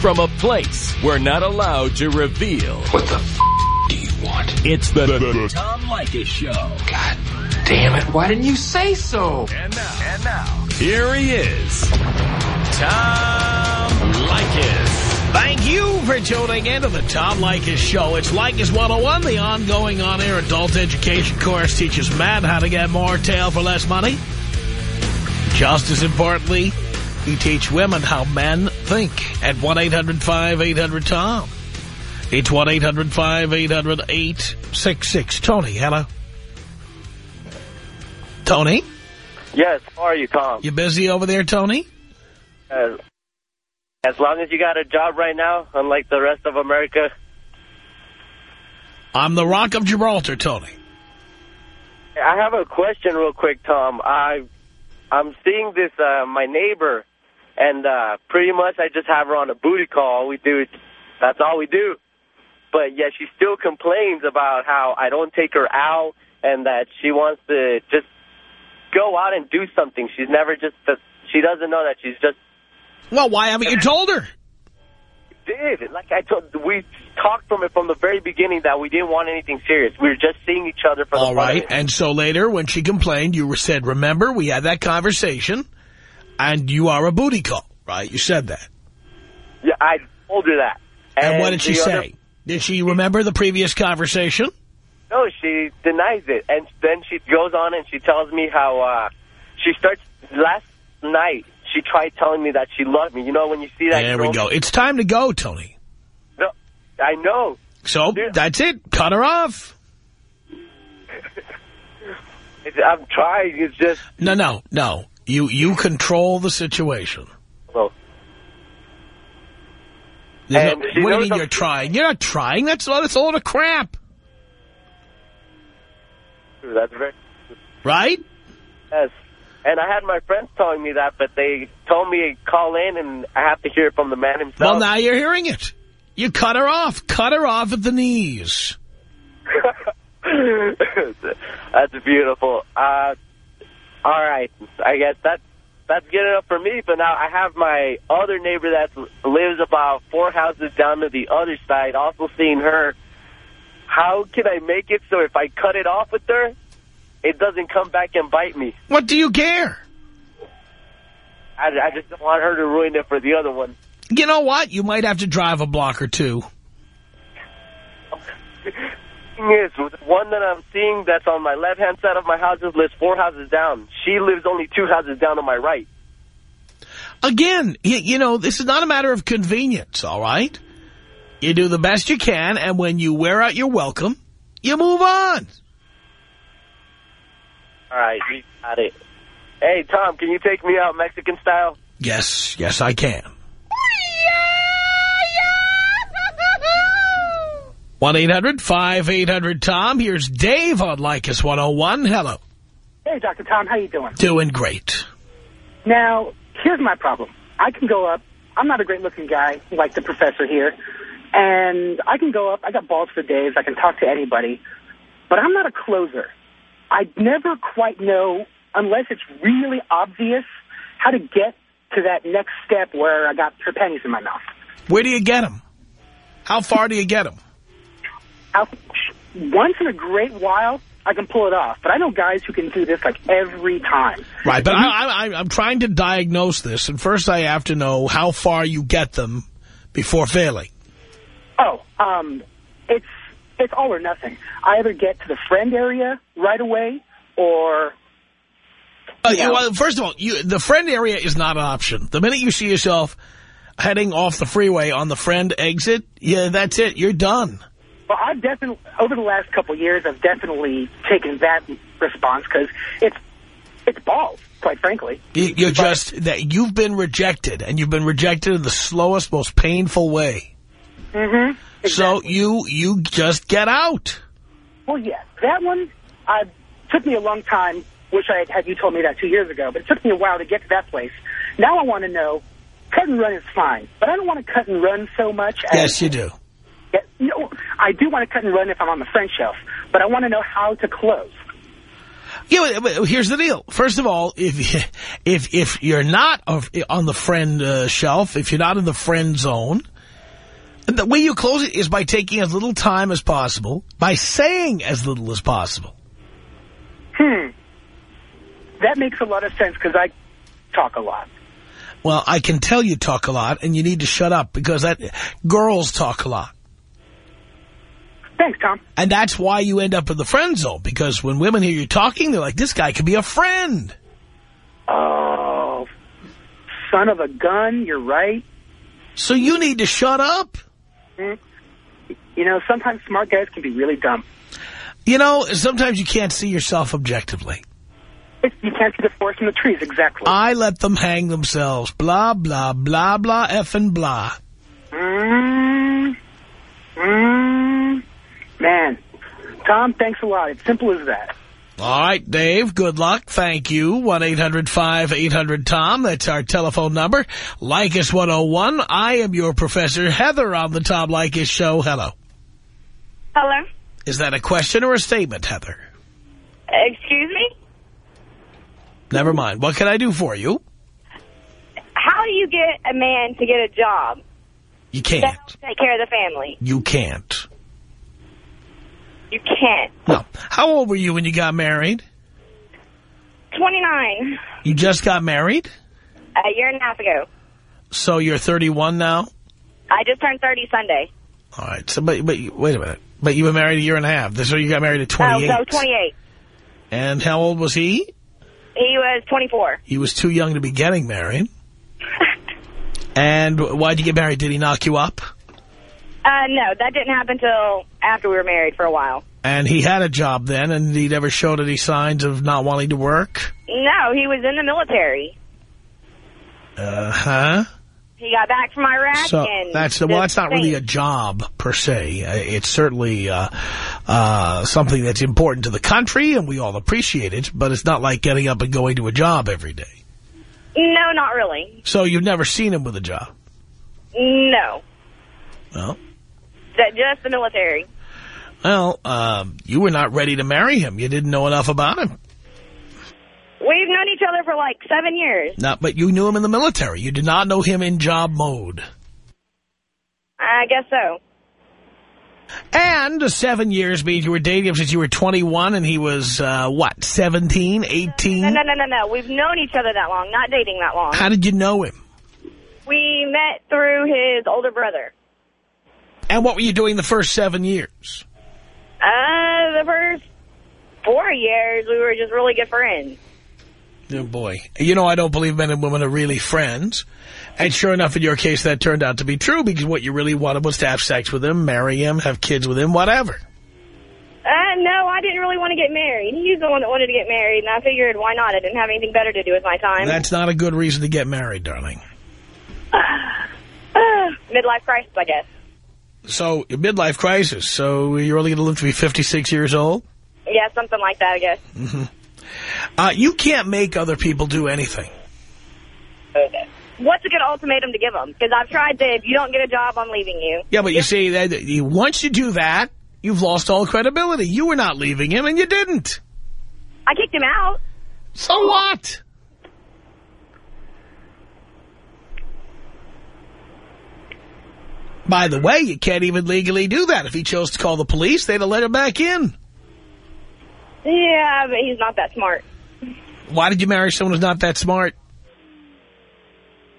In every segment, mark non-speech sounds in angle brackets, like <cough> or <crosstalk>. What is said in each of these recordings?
From a place we're not allowed to reveal. What the f*** do you want? It's the, the, the Tom Leykis Show. God damn it, why didn't you say so? And now, and now, here he is, Tom Leykis. Thank you for tuning in to the Tom Leykis Show. It's Leykis 101, the ongoing on-air adult education course teaches men how to get more tail for less money. Just as importantly, we teach women how men think at 1-800-5800-TOM. It's 1-800-5800-866. Tony, hello. Tony? Yes, how are you, Tom? You busy over there, Tony? Uh, as long as you got a job right now, unlike the rest of America. I'm the Rock of Gibraltar, Tony. I have a question real quick, Tom. I, I'm seeing this, uh, my neighbor, and uh, pretty much I just have her on a booty call. We do, that's all we do. But yet she still complains about how I don't take her out and that she wants to just go out and do something. She's never just, she doesn't know that she's just well, why haven't you told her? Did like I told we talked from it from the very beginning that we didn't want anything serious. We were just seeing each other for the all right. And so later, when she complained, you said, "Remember, we had that conversation, and you are a booty call." Right? You said that. Yeah, I told her that. And, and what did she say? Other... Did she remember the previous conversation? No, she denies it, and then she goes on and she tells me how uh, she starts last night she tried telling me that she loved me. You know, when you see that There girl, we go. It's time to go, Tony. No, I know. So, Dude. that's it. Cut her off. <laughs> I'm trying. It's just... No, no, no. You you control the situation. Well, no, what do you mean you're trying? You're not trying. That's, all that's a load of crap. That's very... Right? Yes. And I had my friends telling me that, but they told me call in and I have to hear it from the man himself. Well, now you're hearing it. You cut her off. Cut her off at the knees. <laughs> that's beautiful. Uh, all right. I guess that's, that's good enough for me. But now I have my other neighbor that lives about four houses down to the other side, also seeing her. How can I make it so if I cut it off with her, it doesn't come back and bite me. What do you care? I, I just don't want her to ruin it for the other one. You know what? You might have to drive a block or two. <laughs> is, the one that I'm seeing that's on my left-hand side of my houses lives four houses down. She lives only two houses down on my right. Again, you, you know, this is not a matter of convenience, all right? You do the best you can, and when you wear out your welcome, you move on. All right, you got it. Hey, Tom, can you take me out Mexican style? Yes, yes, I can. 1-800-5800-TOM. Here's Dave on Leykis 101. Hello. Hey, Dr. Tom. How you doing? Doing great. Now, here's my problem. I can go up. I'm not a great-looking guy like the professor here. And I can go up. I got balls for days. I can talk to anybody. But I'm not a closer. I never quite know, unless it's really obvious, how to get to that next step where I got her pennies in my mouth. Where do you get them? How far do you get them? Once in a great while, I can pull it off. But I know guys who can do this like every time. Right, but I, I, I'm trying to diagnose this, and first I have to know how far you get them before failing. Oh, um, it's it's all or nothing. I either get to the friend area right away or... Uh, well, first of all, you, the friend area is not an option. The minute you see yourself heading off the freeway on the friend exit, yeah, that's it. You're done. Well, I've definitely, over the last couple of years, I've definitely taken that response because it's, it's balls, quite frankly. You, are just, that you've been rejected, and you've been rejected in the slowest, most painful way. Mm-hmm. Exactly. So you you just get out. Well, yeah. That one uh, took me a long time. Wish I had, had you told me that two years ago. But it took me a while to get to that place. Now I want to know, cut and run is fine. But I don't want to cut and run so much. As, yes, you do. Yeah, no, I do want to cut and run if I'm on the French shelf. But I want to know how to close. Yeah, but here's the deal. First of all, if <laughs> if if you're not on the friend uh, shelf, if you're not in the friend zone, the way you close it is by taking as little time as possible, by saying as little as possible. Hmm. That makes a lot of sense because I talk a lot. Well, I can tell you talk a lot, and you need to shut up because that girls talk a lot. Thanks, Tom. And that's why you end up in the friend zone, because when women hear you talking, they're like, this guy could be a friend. Oh, son of a gun, you're right. So you need to shut up. Mm. You know, sometimes smart guys can be really dumb. You know, sometimes you can't see yourself objectively. You can't see the forest in the trees, exactly. I let them hang themselves. Blah, blah, blah, blah, effing blah. Mmm. Mmm. Man. Tom, thanks a lot. It's simple as that. All right, Dave, good luck. Thank you. 1-800-5800-TOM. That's our telephone number. Leykis 101. I am your Professor Heather on the Tom Leykis Show. Hello. Hello. Is that a question or a statement, Heather? Excuse me? Never mind. What can I do for you? How do you get a man to get a job? You can't. Take care of the family. You can't. You can't. No. How old were you when you got married? 29. You just got married? A year and a half ago. So you're 31 now? I just turned 30 Sunday. All right. So, but, but wait a minute. But you were married a year and a half. So you got married at 28. Oh, no, 28. And how old was he? He was 24. He was too young to be getting married. <laughs> and why'd you get married? Did he knock you up? Uh, no, that didn't happen until after we were married for a while. And he had a job then, and he never showed any signs of not wanting to work? No, he was in the military. Uh-huh. He got back from Iraq. So and that's well, that's not really a job per se. Uh, It's certainly uh, uh, something that's important to the country, and we all appreciate it. But it's not like getting up and going to a job every day. No, not really. So you've never seen him with a job? No. Well, just the military. well, um, you were not ready to marry him. You didn't know enough about him. We've known each other for like seven years. Not, but you knew him in the military. You did not know him in job mode. I guess so. And seven years means you were dating him since you were 21 and he was, uh, what, 17, 18? No, no, no, no, no. We've known each other that long, not dating that long. How did you know him? We met through his older brother. And what were you doing the first seven years? Uh, the first four years, we were just really good friends. Oh, boy. You know, I don't believe men and women are really friends. And sure enough, in your case, that turned out to be true because what you really wanted was to have sex with him, marry him, have kids with him, whatever. Uh, no, I didn't really want to get married. He's the one that wanted to get married, and I figured, why not? I didn't have anything better to do with my time. That's not a good reason to get married, darling. Uh, <sighs> <sighs> midlife crisis, I guess. So, midlife crisis. So, you're only going to live to be 56 years old? Yeah, something like that, I guess. Mm-hmm. Uh, you can't make other people do anything. Okay. What's a good ultimatum to give them? Because I've tried to, if you don't get a job, I'm leaving you. Yeah, but you see, that once you do that, you've lost all credibility. You were not leaving him, and you didn't. I kicked him out. So what? By the way, you can't even legally do that. If he chose to call the police, they'd have let him back in. Yeah, but he's not that smart. Why did you marry someone who's not that smart?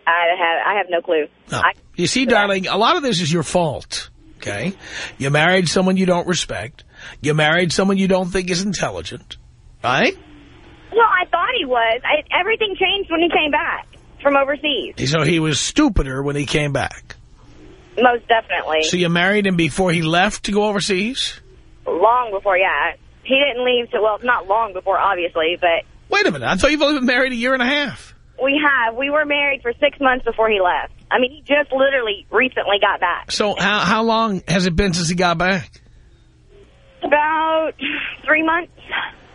I have I have no clue. No. I, You see, darling, a lot of this is your fault, okay? You married someone you don't respect. You married someone you don't think is intelligent, right? well, I thought he was. I, everything changed when he came back from overseas. So he was stupider when he came back. Most definitely. So you married him before he left to go overseas? long before, yeah. He didn't leave to, well, not long before, obviously, but Wait a minute. I thought you've only been married a year and a half. we have. We were married for six months before he left. I mean, he just literally recently got back. So how how long has it been since he got back? About three months,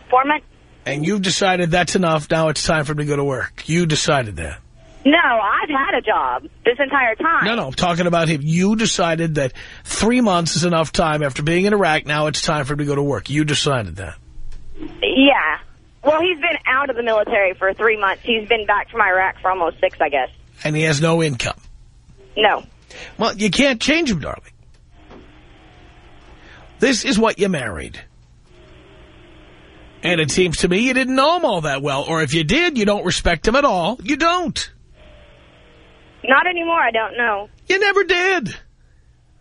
four months. And you've decided that's enough. Now it's time for him to go to work. You decided that. No, I've had a job this entire time. No, no, I'm talking about him. You decided that three months is enough time after being in Iraq. Now it's time for him to go to work. You decided that. Yeah. Well, he's been out of the military for three months. He's been back from Iraq for almost six, I guess. And he has no income. No. Well, you can't change him, darling. This is what you married. And it seems to me you didn't know him all that well. Or if you did, you don't respect him at all. You don't. Not anymore, I don't know. You never did.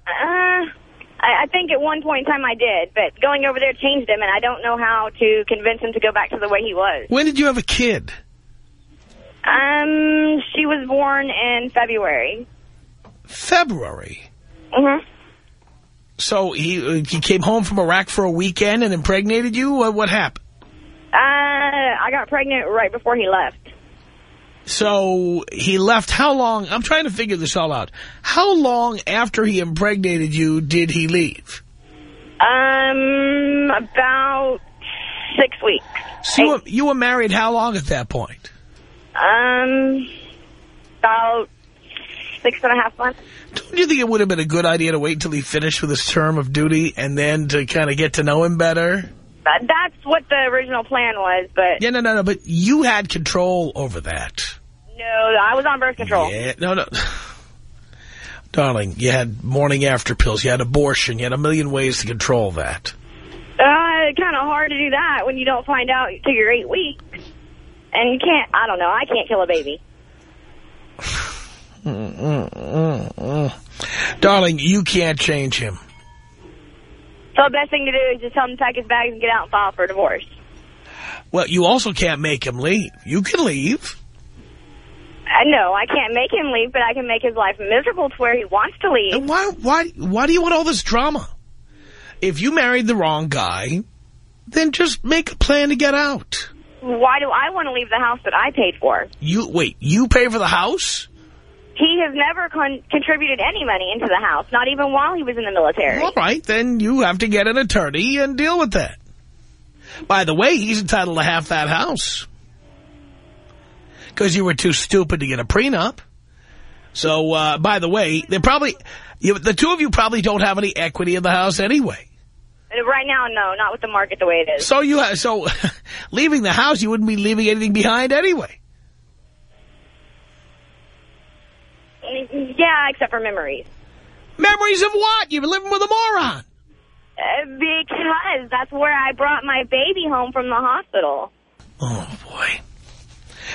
Uh, I, I think at one point in time I did, but going over there changed him, and I don't know how to convince him to go back to the way he was. When did you have a kid? Um, she was born in February. February. Mm-hmm. So he he came home from Iraq for a weekend and impregnated you? What, what happened? Uh, I got pregnant right before he left. So he left how long? I'm trying to figure this all out. How long after he impregnated you did he leave? Um, about six weeks. So you were, you were married how long at that point? Um, about six and a half months. Don't you think it would have been a good idea to wait until he finished with his term of duty and then to kind of get to know him better? That's what the original plan was, but Yeah, no, no, no, but you had control over that. No, I was on birth control. Yeah, no, no. <sighs> Darling, you had morning after pills, you had abortion, you had a million ways to control that. Uh, it's kind of hard to do that when you don't find out till you're eight weeks. And you can't, I don't know, I can't kill a baby. <sighs> Darling, you can't change him. So the best thing to do is just tell him to pack his bags and get out and file for a divorce. Well, you also can't make him leave. You can leave. No, I can't make him leave, but I can make his life miserable to where he wants to leave. And why, why, why do you want all this drama? If you married the wrong guy, then just make a plan to get out. Why do I want to leave the house that I paid for? You wait, you pay for the house? He has never con contributed any money into the house, not even while he was in the military. All right, then you have to get an attorney and deal with that. By the way, he's entitled to half that house. Because you were too stupid to get a prenup. So, uh, by the way, they probably, you, the two of you probably don't have any equity in the house anyway. Uh, Right now, no, not with the market the way it is. So you, ha so <laughs> leaving the house, you wouldn't be leaving anything behind anyway. Yeah, except for memories. Memories of what? You've been living with a moron. Uh, because that's where I brought my baby home from the hospital. Oh, boy.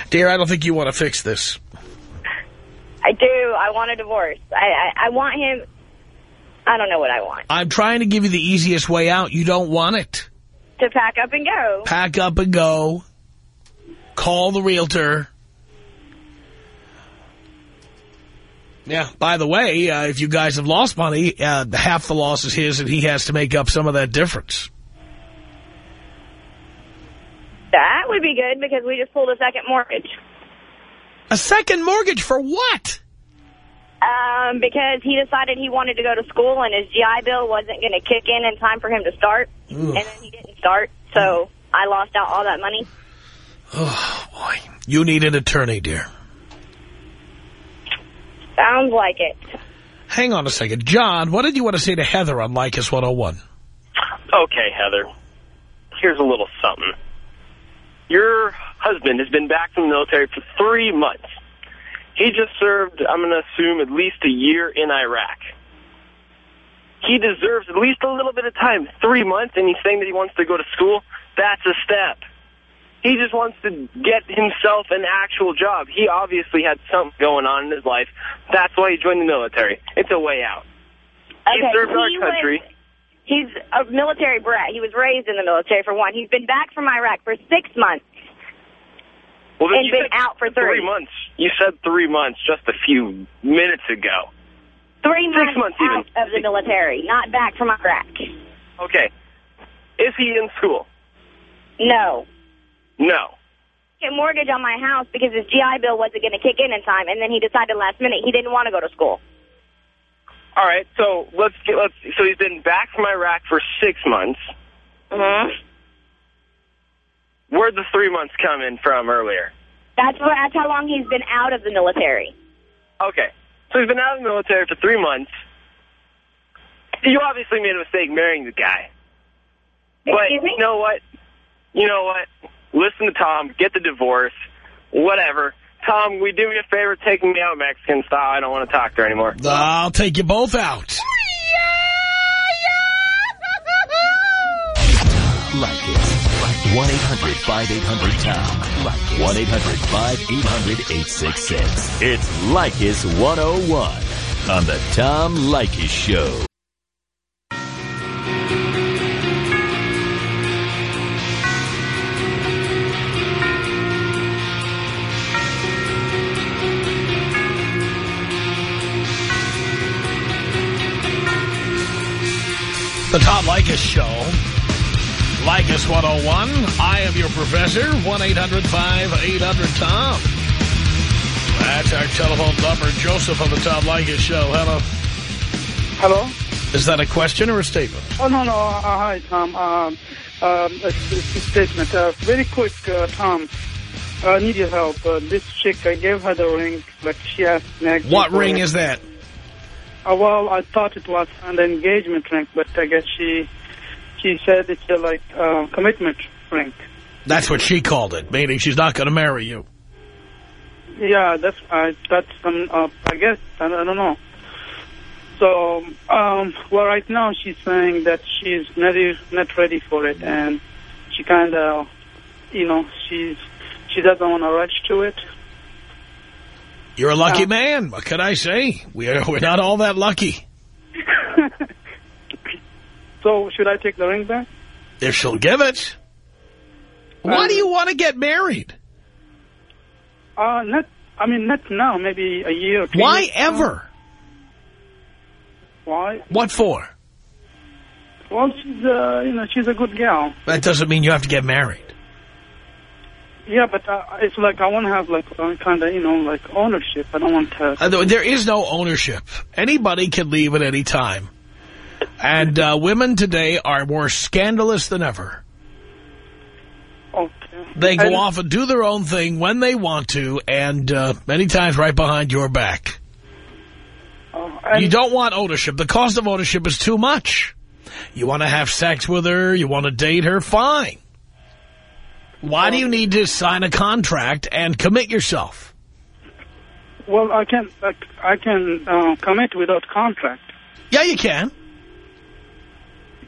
Dear, I don't think you want to fix this. I do. I want a divorce. I, I, I want him. I don't know what I want. I'm trying to give you the easiest way out. You don't want it. To pack up and go. Pack up and go. Call the realtor. Yeah, by the way, uh, if you guys have lost money, uh, half the loss is his and he has to make up some of that difference. Would be good because we just pulled a second mortgage. A second mortgage for what? Um, because he decided he wanted to go to school and his GI Bill wasn't going to kick in in time for him to start. And then he didn't start, so I lost out all that money. Oh, boy. You need an attorney, dear. Sounds like it. Hang on a second. John, what did you want to say to Heather on Leykis 101? Okay, Heather. Here's a little something. Your husband has been back from the military for three months. He just served, I'm going to assume, at least a year in Iraq. He deserves at least a little bit of time. Three months, and he's saying that he wants to go to school? That's a step. He just wants to get himself an actual job. He obviously had something going on in his life. That's why he joined the military. It's a way out. he Okay, served our he was- country. He's a military brat. He was raised in the military, for one. He's been back from Iraq for six months. Well, then and been out for three. months. You said three months just a few minutes ago. Three Six months, months even. out of the military, not back from Iraq. Okay. Is he in school? No. No. Get a mortgage on my house because his GI Bill wasn't going to kick in in time, and then he decided last minute he didn't want to go to school. All right. So let's get let's. So he's been back from Iraq for six months. Mm-hmm. Where'd the three months come in from earlier? That's, what, that's how long he's been out of the military. Okay. So he's been out of the military for three months. You obviously made a mistake marrying the guy. But Excuse me? you know what? You know what? listen to Tom, get the divorce, whatever. Tom, we do me a favor, take me out Mexican style. I don't want to talk to her anymore. I'll take you both out. Like it. 1-800-5800-TOM. Like it. 1-800-5800-866. It's Leykis 101 on the Tom Leykis Show. The Tom Leykis Show. Leykis 101. I am your professor. 1-800-5800-TOM. That's our telephone number. Joseph on the Tom Leykis Show. Hello. Hello? Is that a question or a statement? Oh, no, no. Uh, hi, Tom. Um, it's, it's a statement. Uh, very quick, uh, Tom. I need your help. Uh, this chick, I gave her the ring, but she asked next. What ring is that? Uh, well, I thought it was an engagement ring, but I guess she she said it's a, like uh, commitment ring. That's what she called it, meaning she's not going to marry you. Yeah, that's I that's um, uh, I guess I, I don't know. So, um, well, right now she's saying that she's not not ready for it, and she kind of, you know, she's she doesn't want to rush to it. You're a lucky Yeah. man. What can I say? We're, we're not all that lucky. <laughs> So, should I take the ring back? If she'll give it. Why do you want to get married? Uh, not. I mean, not now. Maybe a year. Or two Why ever? Why? What for? Well, she's uh, you know, she's a good gal. That doesn't mean you have to get married. Yeah, but uh, it's like I want to have like kind of you know like ownership. I don't want to. Uh, there- There is no ownership. Anybody can leave at any time. And uh, women today are more scandalous than ever. Okay. They go And- off and do their own thing when they want to, and uh, many times right behind your back. and- You don't want ownership. The cost of ownership is too much. You want to have sex with her, you want to date her, fine. Why do you need to sign a contract and commit yourself? Well, I can like, I can uh, commit without contract. Yeah, you can.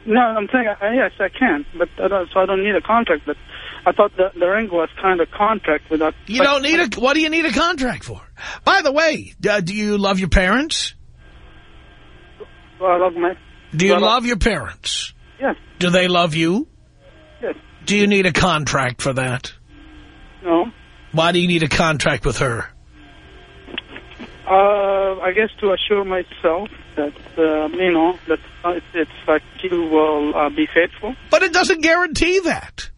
No, I'm saying uh, yes, I can, but I don't, so I don't need a contract. But I thought the the ring was kind of contract without. You don't need a, what do you need a contract for? By the way, uh, do you love your parents? Well, I love my. Do you Well, love your parents? Yes. Do they love you? Do you need a contract for that? No. Why do you need a contract with her? Uh, I guess to assure myself that uh, you know that it's, it's like you will uh, be faithful. But it doesn't guarantee that.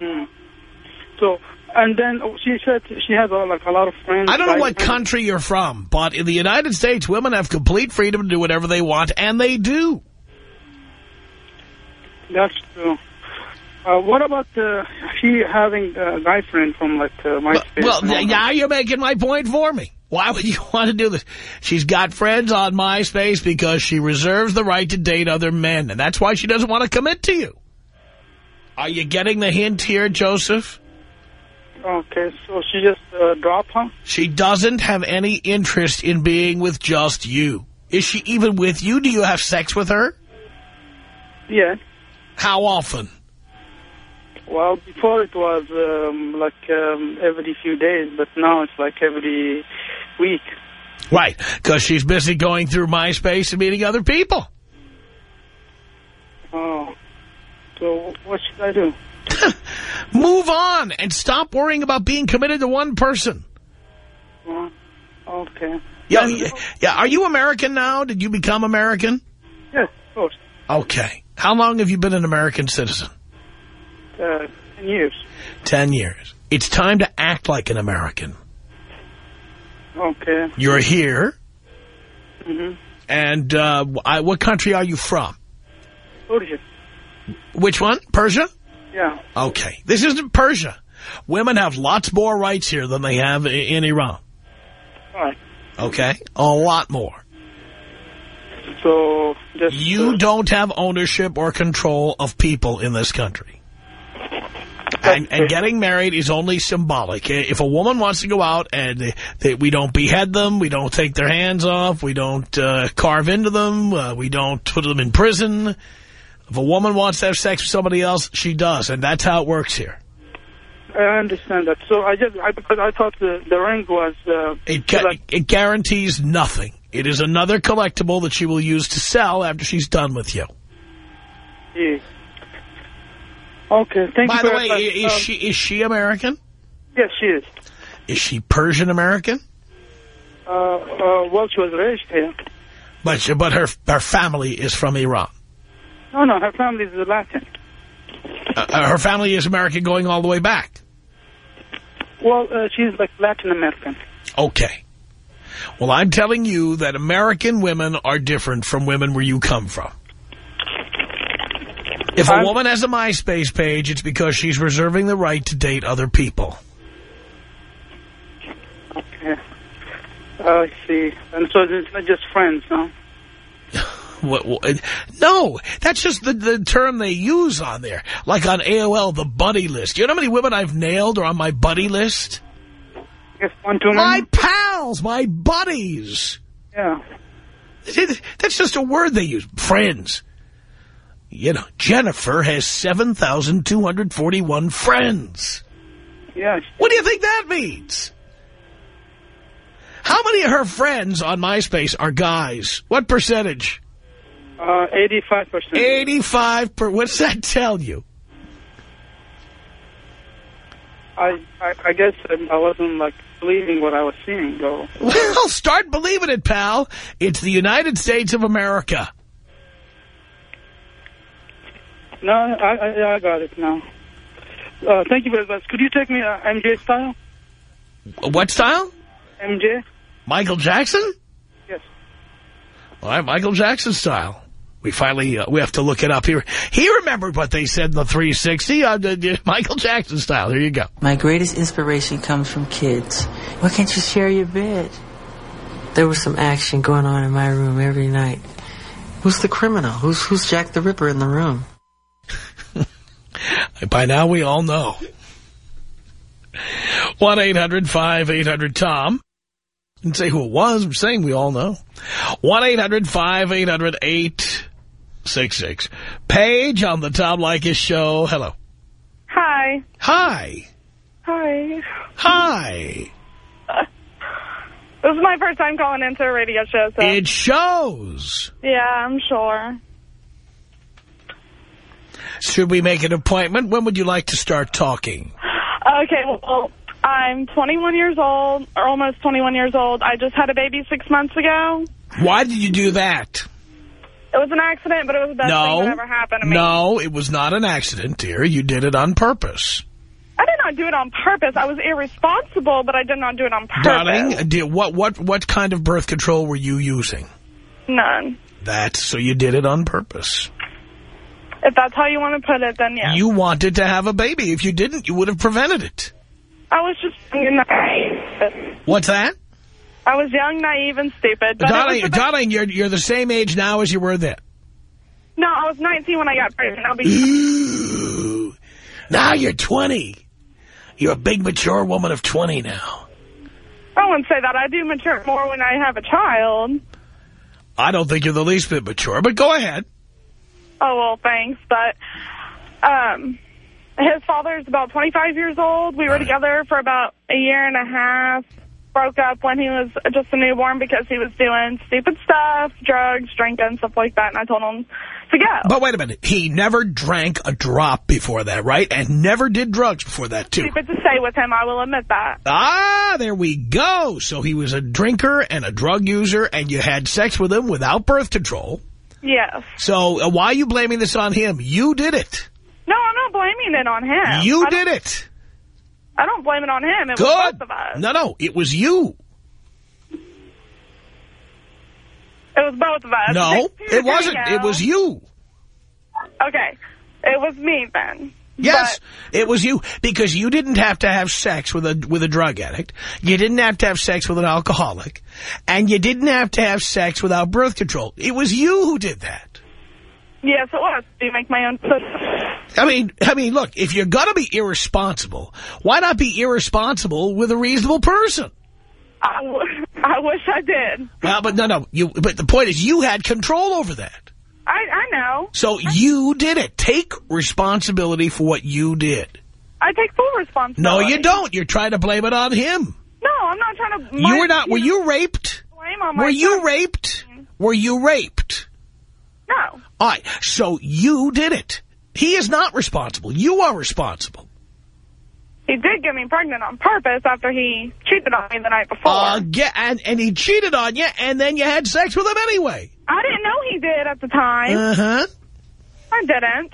Hmm. So, and then oh, she said she has uh, like a lot of friends. I don't know what country you're from, but in the United States, women have complete freedom to do whatever they want, and they do. That's true. Uh, what about uh, she having a guy friend from like uh, my Well, well, now you're making my point for me. Why would you <laughs> want to do this? She's got friends on MySpace because she reserves the right to date other men, and that's why she doesn't want to commit to you. Are you getting the hint here, Joseph? Okay, so she just uh, dropped her. She doesn't have any interest in being with just you. Is she even with you? Do you have sex with her? Yeah. How often? Well, before it was um, like um, every few days, but now it's like every week. Right, because she's busy going through MySpace and meeting other people. Oh. So what should I do? <laughs> Move on and stop worrying about being committed to one person. Okay. Yeah, yeah, yeah. Are you American now? Did you become American? Yes, of course. Okay. How long have you been an American citizen? Uh, ten years. Ten years. It's time to act like an American. Okay. You're here, Mm-hmm. and uh, I, what country are you from? Persia. Which one? Persia? Yeah. Okay. This isn't Persia. Women have lots more rights here than they have in Iran. Right. Okay? A lot more. So just You uh, don't have ownership or control of people in this country. And, and getting married is only symbolic. If a woman wants to go out and they, they, we don't behead them, we don't take their hands off, we don't uh, carve into them, uh, we don't put them in prison. If a woman wants to have sex with somebody else, she does, and that's how it works here. I understand that. So I just, I, because I thought the, the ring was... Uh, it, like, it guarantees nothing. It is another collectible that she will use to sell after she's done with you. Yeah. Okay, thank By you the way, much. is Um, she is she American? Yes, she is. Is she Persian American? Uh, uh, well, she was raised here. But she, but her her family is from Iran. No, no, her family is Latin. Uh, uh, her family is American going all the way back. Well, uh, she's like Latin American. Okay. Well, I'm telling you that American women are different from women where you come from. If a I'm- woman has a MySpace page, it's because she's reserving the right to date other people. Okay. Uh, I see. And so it's not just friends, no? <laughs> What, what, no, that's just the, the term they use on there. Like on AOL, the buddy list. You know how many women I've nailed are on my buddy list? Yes, one, two, My nine? pals, my buddies. Yeah. That's just a word they use. Friends. You know, Jennifer has 7,241 friends. Yes. What do you think that means? How many of her friends on MySpace are guys? What percentage? Uh, 85%. 85 per... What's that tell you? I, I, I guess I wasn't, like, believing what I was seeing, though. Well, start believing it, pal. It's the United States of America. No, I, I, I got it now. Uh, thank you very much. Could you take me uh, MJ style? What style? MJ? Michael Jackson? Yes. All right, Michael Jackson style. We finally, uh, we have to look it up here. He remembered what they said in the 360 on uh, Michael Jackson style. Here you go. My greatest inspiration comes from kids. Why can't you share your bed? There was some action going on in my room every night. Who's the criminal? Who's who's Jack the Ripper in the room? By now we all know. 1-800-5800-TOM. Didn't say who it was. I'm saying we all know. 1-800-5800-866. Paige on the Tom Leykis show. Hello. Hi. Hi. Hi. Hi. This is my first time calling into a radio show, so... It shows. Yeah, I'm sure. Should we make an appointment? When would you like to start talking? Okay, well, I'm 21 years old, or almost 21 years old. I just had a baby six months ago. Why did you do that? It was an accident, but it was the best no. thing that ever happened to me. No, it was not an accident, dear. You did it on purpose. I did not do it on purpose. I was irresponsible, but I did not do it on purpose. Darling, dear, what, what, what kind of birth control were you using? None. That, so you did it on purpose. If that's how you want to put it, then yeah. You wanted to have a baby. If you didn't, you would have prevented it. I was just young and naive. What's that? I was young, naive, and stupid. But darling, darling, you're, you're the same age now as you were then. No, I was 19 when I got pregnant. I'll be... Ooh. <gasps> Now you're 20. You're a big, mature woman of 20 now. I wouldn't say that. I do mature more when I have a child. I don't think you're the least bit mature, but go ahead. Oh, well, thanks. But um, his father's about 25 years old. We were together for about a year and a half. Broke up when he was just a newborn because he was doing stupid stuff, drugs, drinking, stuff like that. And I told him to go. But wait a minute. He never drank a drop before that, right? And never did drugs before that, too. Stupid to say with him, I will admit that. Ah, there we go. So he was a drinker and a drug user, and you had sex with him without birth control. Yes. So uh, why are you blaming this on him? You did it. No, I'm not blaming it on him. You I did it. I don't blame it on him. It Good. was both of us. No, no, it was you. It was both of us. No, it wasn't. It was you. Okay. It was me then. Yes, it was you because you didn't have to have sex with a with a drug addict. You didn't have to have sex with an alcoholic, and you didn't have to have sex without birth control. It was you who did that. Yes, it was. Do you make my own decisions. I mean, I mean, look, if you're going to be irresponsible, why not be irresponsible with a reasonable person? I, w <laughs> I wish I did. Well, but no, no. You, but the point is you had control over that. I, I know. So you did it. Take responsibility for what you did. I take full responsibility. No, you don't. You're trying to blame it on him. No, I'm not trying to... You were not... Were you raped? Blame on Were you raped? Mm-hmm. Were you raped? No. All right. So you did it. He is not responsible. You are responsible. He did get me pregnant on purpose after he cheated on me the night before. Uh, yeah, and, and he cheated on you, and then you had sex with him anyway. I didn't know he did at the time. Uh-huh. I didn't.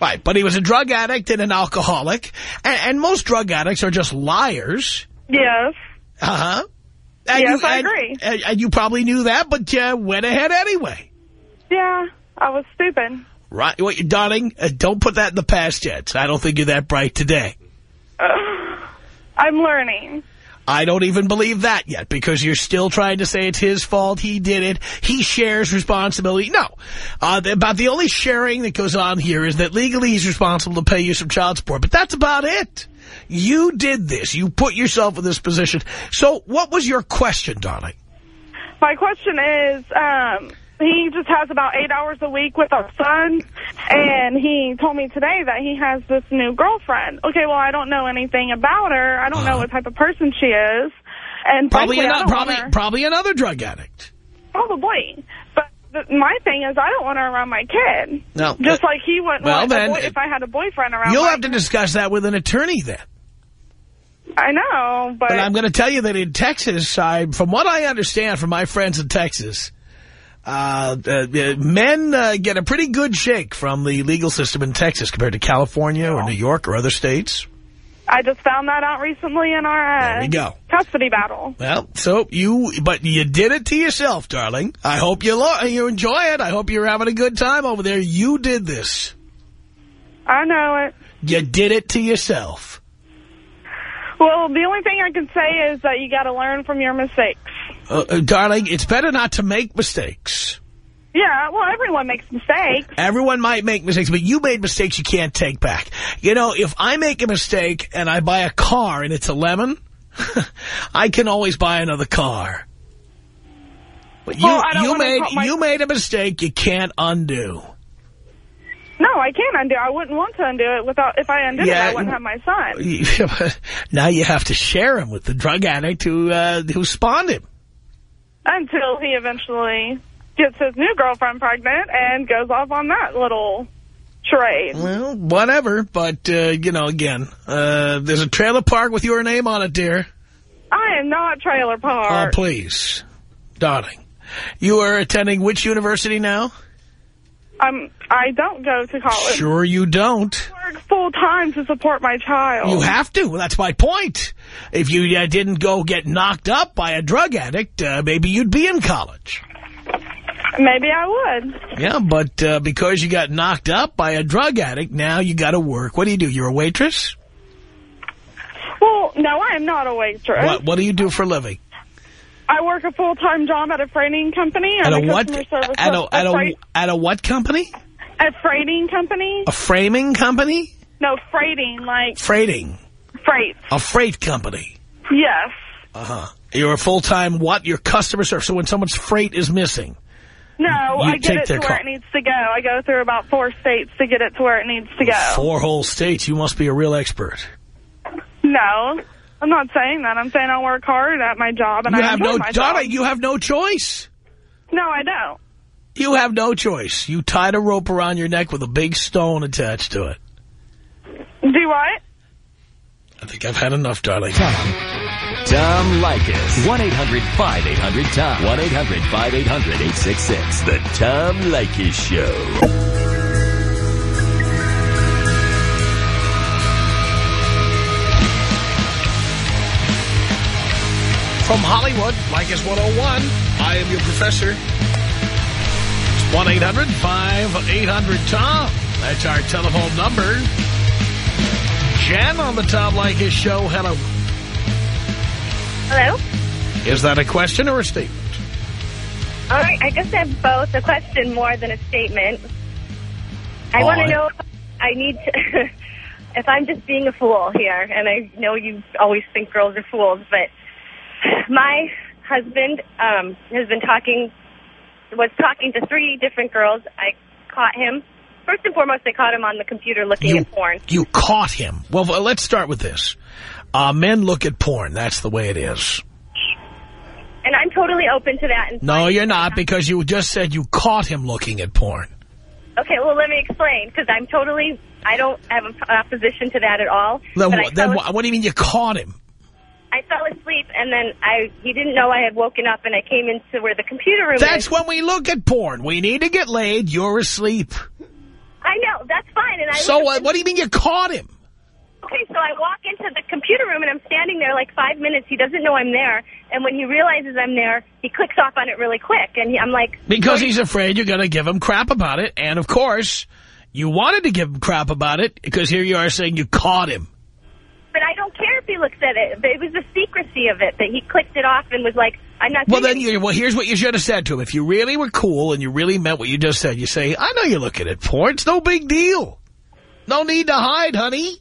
Right, but he was a drug addict and an alcoholic, and, and most drug addicts are just liars. Yes. Uh-huh. Yes, you, I and- agree. And, and you probably knew that, but you went ahead anyway. Yeah, I was stupid. Right, what, darling, uh, don't put that in the past yet. I don't think you're that bright today. <sighs> I'm learning. I don't even believe that yet because you're still trying to say it's his fault. He did it. He shares responsibility. No. Uh, about the only sharing that goes on here is that legally he's responsible to pay you some child support. But that's about it. You did this. You put yourself in this position. So what was your question, darling? My question is, um, he just has about eight hours a week with our son, and he told me today that he has this new girlfriend. Okay, well, I don't know anything about her. I don't know what type of person she is. And Uh-huh. Probably, frankly, another, probably, probably another drug addict. Probably. But th my thing is, I don't want her around my kid. No. Just like he wouldn't Well, want then, if I had a boyfriend around You'll have to discuss that with an attorney then. I know, but, But I'm going to tell you that in Texas, I, from what I understand from my friends in Texas, uh, uh, men uh, get a pretty good shake from the legal system in Texas compared to California or New York or other states. I just found that out recently in our uh, go. custody battle. Well, so you, but you did it to yourself, darling. I hope you lo you enjoy it. I hope you're having a good time over there. You did this. I know it. You did it to yourself. Well, the only thing I can say is that you got to learn from your mistakes. Uh, uh, darling, it's better not to make mistakes. Yeah, well, everyone makes mistakes. Everyone might make mistakes, but you made mistakes you can't take back. You know, if I make a mistake and I buy a car and it's a lemon, <laughs> I can always buy another car. But you, Well, you made you made a mistake you can't undo. No, I can't undo. I wouldn't want to undo it without. If I undid Yeah, it, I wouldn't have my son. <laughs> now you have to share him with the drug addict who uh, who spawned him. Until he eventually gets his new girlfriend pregnant and goes off on that little charade. Well, whatever. But uh, you know, again, uh, there's a trailer park with your name on it, dear. I am not trailer park. Oh, please, darling. You are attending which university now? I'm. I don't go to college. Sure you don't. I work full time to support my child. You have to. Well, that's my point. If you uh, didn't go get knocked up by a drug addict, uh, maybe you'd be in college. Maybe I would. Yeah, but uh, because you got knocked up by a drug addict, now you got to work. What do you do? You're a waitress? Well, no, I am not a waitress. What, what do you do for a living? I work a full-time job at a freighting company. At I'm a what? At a, at, a, at a what company? a freighting company. A framing company? No, freighting, like Freighting. freight. A freight company. Yes. Uh-huh. You're a full-time what? Your customer service. So when someone's freight is missing. No, You I get take it to where it needs to go. I go through about four states to get it to where it needs to go. Four whole states. You must be a real expert. No, I'm not saying that. I'm saying I work hard at my job and you I have enjoy no, my darling, job. you have no choice. No, I don't. You have no choice. You tied a rope around your neck with a big stone attached to it. Do what? I think I've had enough, darling. Tom Leykis. 1-800-5800-TOM. 1-800-5800-866. The Tom Leykis Show. From Hollywood, Leykis 101, I am your professor. It's 1-800-5800-TOM. That's our telephone number. Jen on the Tom Leykis Show. Hello. Hello? Is that a question or a statement? All right, I guess I have both a question more than a statement. I want to know if I need to, <laughs> if I'm just being a fool here, and I know you always think girls are fools, but my husband um, has been talking, was talking to three different girls. I caught him. First and foremost, I caught him on the computer looking You, at porn. you caught him. Well, let's start with this. Uh, men look at porn. That's the way it is. And I'm totally open to that. And No, you're not, because you just said you caught him looking at porn. Okay, well, let me explain, because I'm totally, I don't have an opposition to that at all. Then, but I wh- then what do you mean you caught him? I fell asleep, and then I he didn't know I had woken up, and I came into where the computer room is That's is. when we look at porn. We need to get laid. You're asleep. I know, that's fine. And I So what, what do you mean you caught him? Okay, so I walk into the computer room, and I'm standing there like five minutes. He doesn't know I'm there, and when he realizes I'm there, he clicks off on it really quick, and he, I'm like... Because he's afraid you're going to give him crap about it. And, of course, you wanted to give him crap about it because here you are saying you caught him. But I don't care he looks at it. But it was the secrecy of it that he clicked it off and was like, I'm not Well, then, you, well, here's what you should have said to him. If you really were cool and you really meant what you just said, you say, I know you're looking at porn. It's no big deal. No need to hide, honey.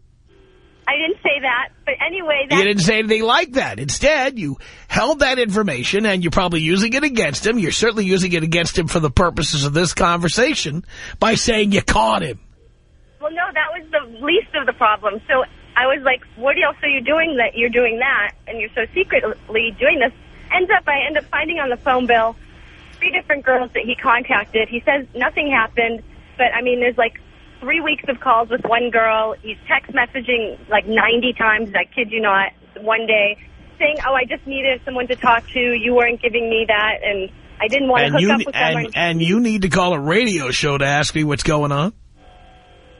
I didn't say that. But anyway, that... You didn't say anything like that. Instead, you held that information, and you're probably using it against him. You're certainly using it against him for the purposes of this conversation by saying you caught him. Well, no, that was the least of the problem. So I was like, what else are you doing that you're doing that and you're so secretly doing this? Ends up, I end up finding on the phone bill three different girls that he contacted. He says nothing happened, but I mean, there's like three weeks of calls with one girl. He's text messaging like 90 times, I kid you not, one day, saying, oh, I just needed someone to talk to. You weren't giving me that, and I didn't want to hook you, up with someone. and, and you need to call a radio show to ask me what's going on?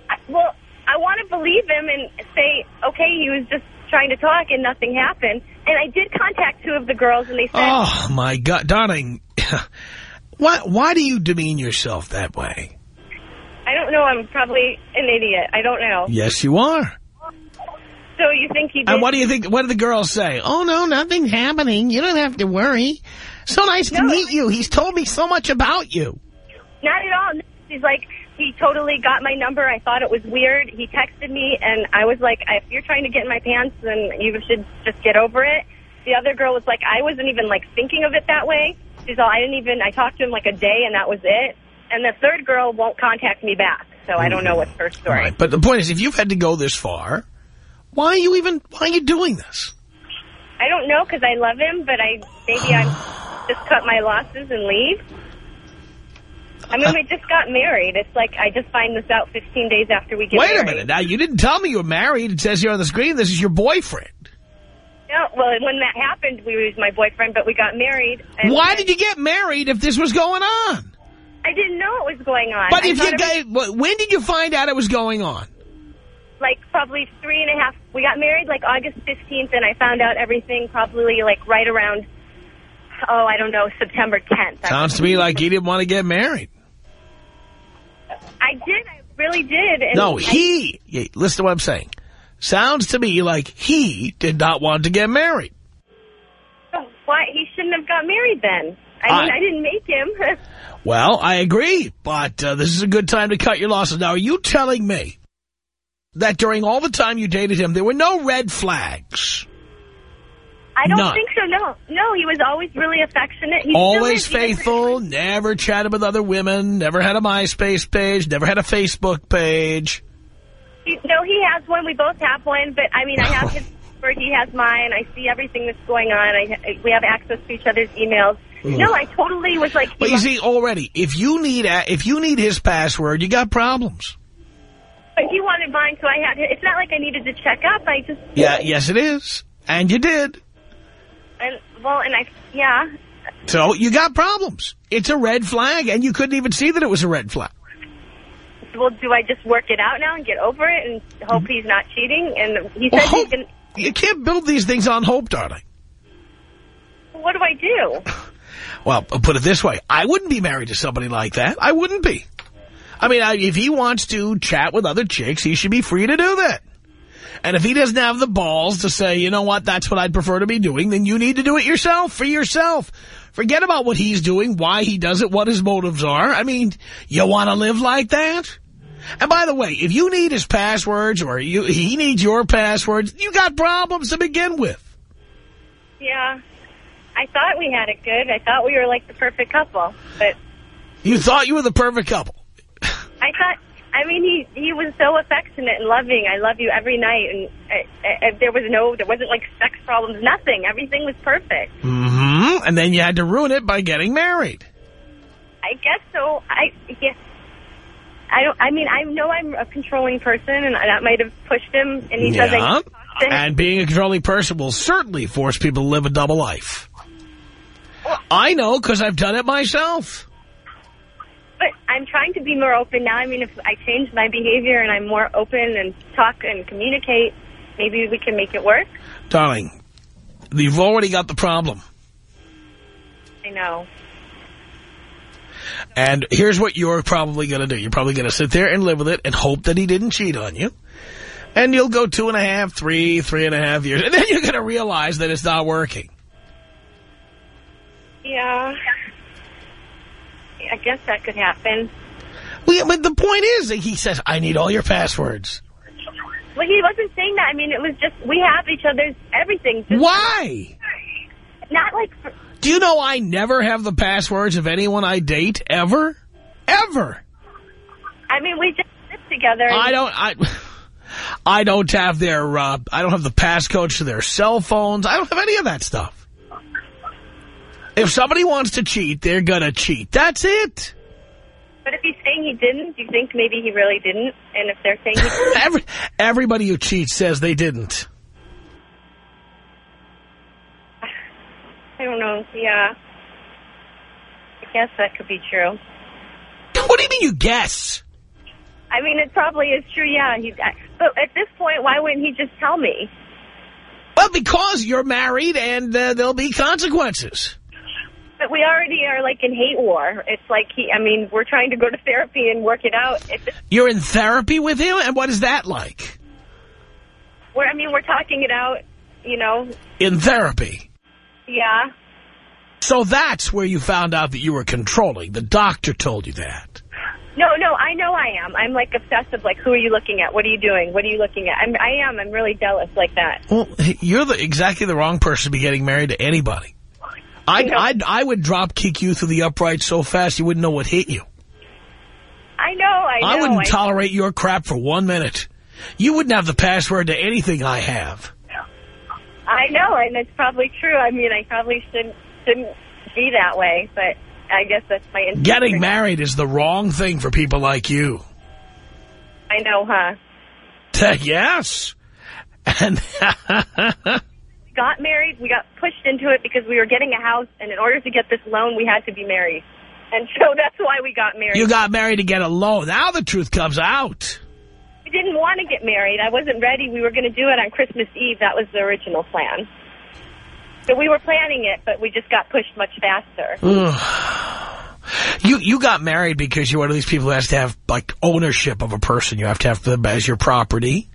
I, Well, I want to believe him and say, okay, he was just trying to talk and nothing happened. And I did contact two of the girls, and they said, Oh, my God. Darling, <laughs> why, why do you demean yourself that way? I don't know, I'm probably an idiot. I don't know. Yes, you are. So you think he did? And what do you think, what do the girls say? Oh, no, nothing's happening. You don't have to worry. So nice to meet you. He's told me so much about you. Not at all. He's like, he totally got my number. I thought it was weird. He texted me, and I was like, if you're trying to get in my pants, then you should just get over it. The other girl was like, I wasn't even, like, thinking of it that way. She's all, I didn't even, I talked to him, like, a day, and that was it. And the third girl won't contact me back, so I don't know what's her story. right, but the point is, if you've had to go this far, why are you even, why are you doing this? I don't know, because I love him, but I maybe I'm <sighs> just cut my losses and leave. I mean, we just got married. It's like I just find this out 15 days after we get Wait married. Wait a minute. Now, you didn't tell me you were married. It says here on the screen this is your boyfriend. No, well, when that happened, we was my boyfriend, but we got married. And Why did you get married if this was going on? I didn't know it was going on. But I if you it was, guys, when did you find out it was going on? like probably three and a half. We got married like August 15th, and I found out everything probably like right around. Oh, I don't know, September 10th. Sounds to me like he didn't want to get married. I did. I really did. No, I- he, yeah, listen to what I'm saying. Sounds to me like he did not want to get married. Why he shouldn't have got married then? I mean, I- I didn't make him. <laughs> Well, I agree, but uh, this is a good time to cut your losses. Now, are you telling me that during all the time you dated him, there were no red flags? I don't None. think so. No, no, he was always really affectionate. He Always. Faithful, never chatted with other women, never had a MySpace page, never had a Facebook page. He, no, he has one. We both have one, but I mean, I have <laughs> his number. He has mine. I see everything that's going on. I we have access to each other's emails. Mm. No, I totally was like. But you see, already, if you need a, if you need his password, you got problems. but he wanted mine, so I had. It's not like I needed to check up. I just. Yeah, yes, it is, and you did. And well, and I yeah. So you got problems. It's a red flag, and you couldn't even see that it was a red flag. Well, do I just work it out now and get over it and hope he's not cheating? And he Well, said hope, he's gonna. you can't build these things on hope, darling. What do I do? <laughs> Well, put it this way. I wouldn't be married to somebody like that. I wouldn't be. I mean, I, if he wants to chat with other chicks, he should be free to do that. And if he doesn't have the balls to say, you know what, that's what I'd prefer to be doing, then you need to do it yourself, for yourself. Forget about what he's doing, why he does it, what his motives are. I mean, you want to live like that? And by the way, if you need his passwords or you, he needs your passwords, you got problems to begin with. Yeah. I thought we had it good. I thought we were like the perfect couple. But You thought you were the perfect couple. I thought, I mean, he he was so affectionate and loving. I love you every night. And uh, uh, there was no, there wasn't like sex problems, nothing. Everything was perfect. Mm-hmm. And then you had to ruin it by getting married. I guess so. I yeah. I don't. I mean, I know I'm a controlling person, and that might have pushed him. And he yeah. doesn't. And being a controlling person will certainly force people to live a double life. I know because I've done it myself. But I'm trying to be more open now. I mean, if I change my behavior and I'm more open and talk and communicate, maybe we can make it work. Darling, you've already got the problem. I know. And here's what you're probably going to do. You're probably going to sit there and live with it and hope that he didn't cheat on you. And you'll go two and a half, three, three and a half years. And then you're going to realize that it's not working. Yeah. I guess that could happen. Well, yeah, but the point is that he says, I need all your passwords. Well, he wasn't saying that. I mean, it was just, we have each other's everything. Just Why? Not like... For, Do you know I never have the passwords of anyone I date, ever? Ever. I mean, we just live together. I don't... I. I don't have their, uh, I don't have the passcodes to their cell phones. I don't have any of that stuff. If somebody wants to cheat, they're gonna cheat. That's it. But if he's saying he didn't, do you think maybe he really didn't? And if they're saying he <laughs> didn't? Every, everybody who cheats says they didn't. I don't know. Yeah. I guess that could be true. What do you mean you guess? I mean, it probably is true, yeah. He, but at this point, why wouldn't he just tell me? Well, because you're married and uh, there'll be consequences. We already are, like, in hate war. It's like, he. I mean, we're trying to go to therapy and work it out. It's, You're in therapy with him? And what is that like? we're, I mean, we're talking it out, you know. In therapy. Yeah. So that's where you found out that you were controlling. The doctor told you that. No, no, I know I am. I'm, like, obsessive. Like, who are you looking at? What are you doing? What are you looking at? I'm, I am. I'm really jealous like that. Well, you're the exactly the wrong person to be getting married to anybody. I'd, I'd, I would drop kick you through the upright so fast you wouldn't know what hit you. I know, I know. I wouldn't I, tolerate your crap for one minute. You wouldn't have the password to anything I have. I know, and it's probably true. I mean, I probably shouldn't, shouldn't be that way, but I guess that's my instinct. Getting married is the wrong thing for people like you. I know, huh? <laughs> yes. And <laughs> got married. We got pushed into it because we were getting a house, and in order to get this loan, we had to be married. And so <laughs> that's why we got married. you got married to get a loan. Now the truth comes out. We didn't want to get married. I wasn't ready. We were going to do it on Christmas Eve. That was the original plan. So we were planning it, but we just got pushed much faster. You you got married because you're one of these people who has to have like ownership of a person. You have to have them as your property.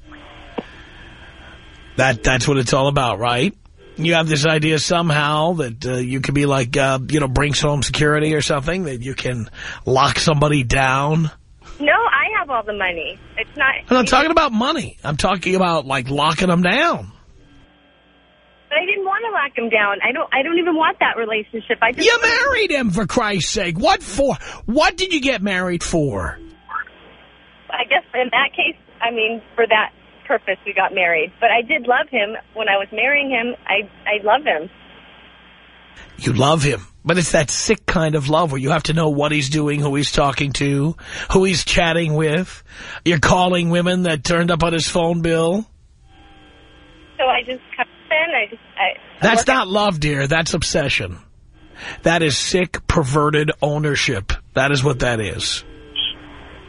That that's what it's all about, right? You have this idea somehow that uh, you can be like, uh, you know, Brinks Home Security or something, that you can lock somebody down. No, I have all the money. It's not... I'm not talking about money. I'm talking about, like, locking them down. But I didn't want to lock him down. I don't I don't even want that relationship. I just You married him, for Christ's sake. What for? What did you get married for? I guess in that case, I mean, for that purpose, we got married. But I did love him. When I was marrying him, I, I love him. You love him. But it's that sick kind of love where you have to know what he's doing, who he's talking to, who he's chatting with. You're calling women that turned up on his phone bill. So I just kept in. I just... I, That's not love, dear. That's obsession. That is sick, perverted ownership. That is what that is.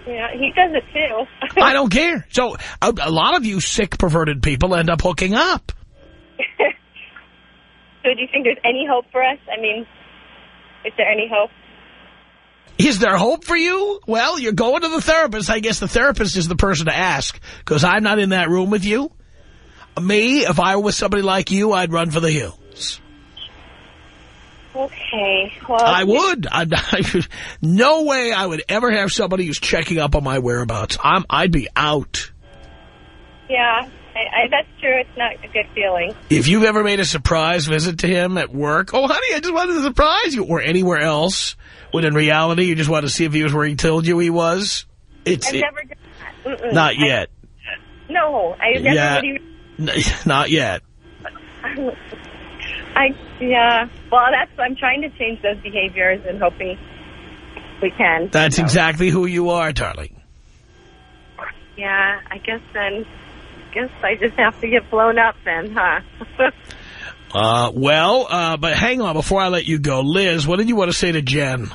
Yeah, he does it too. I don't care. So a, a lot of you sick, perverted people end up hooking up. <laughs> So do you think there's any hope for us? I mean, is there any hope? Is there hope for you? Well, you're going to the therapist. I guess the therapist is the person to ask because I'm not in that room with you. Me, if I were with somebody like you, I'd run for the hills. Okay. Well, I would. I, I, <laughs> no way I would ever have somebody who's checking up on my whereabouts. I'm, I'd be out. Yeah, I, I, that's true. It's not a good feeling. If you've ever made a surprise visit to him at work, oh, honey, I just wanted to surprise you, or anywhere else, when in reality you just wanted to see if he was where he told you he was, it's I've it- never done that. Mm-mm. not yet. No, I never Yeah. <laughs> Not yet. <laughs> I yeah. Well, that's I'm trying to change those behaviors and hoping we can. That's So, exactly who you are, darling. Yeah, I guess then. I Guess I just have to get blown up then, huh? <laughs> Uh, well, uh, but hang on, before I let you go, Liz, what did you want to say to Jen?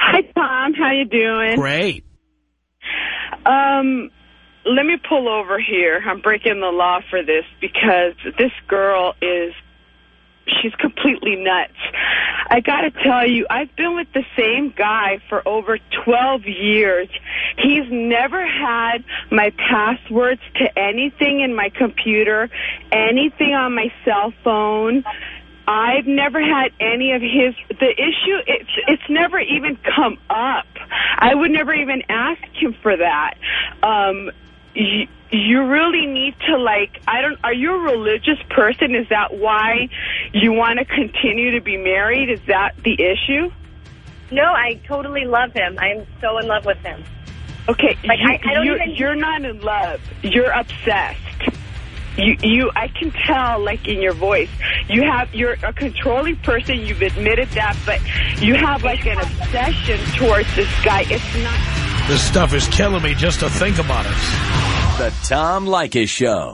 Hi, Tom. How you doing? Great. Um, let me pull over here. I'm breaking the law for this because this girl is she's completely nuts. I got to tell you, I've been with the same guy for over 12 years. He's never had my passwords to anything in my computer, anything on my cell phone. I've never had any of his. The issue it's it's never even come up. I would never even ask him for that. Um, you, really need to like. I don't. Are you a religious person? Is that why you want to continue to be married? Is that the issue? no, I totally love him. I'm so in love with him. Okay, Like, you, I- I don't you, even- you're not in love. You're obsessed. You, you, I can tell, like in your voice, you have, you're a controlling person. You've admitted that, but you have like an obsession towards this guy. It's not. This stuff is killing me just to think about it. The Tom Leykis Show.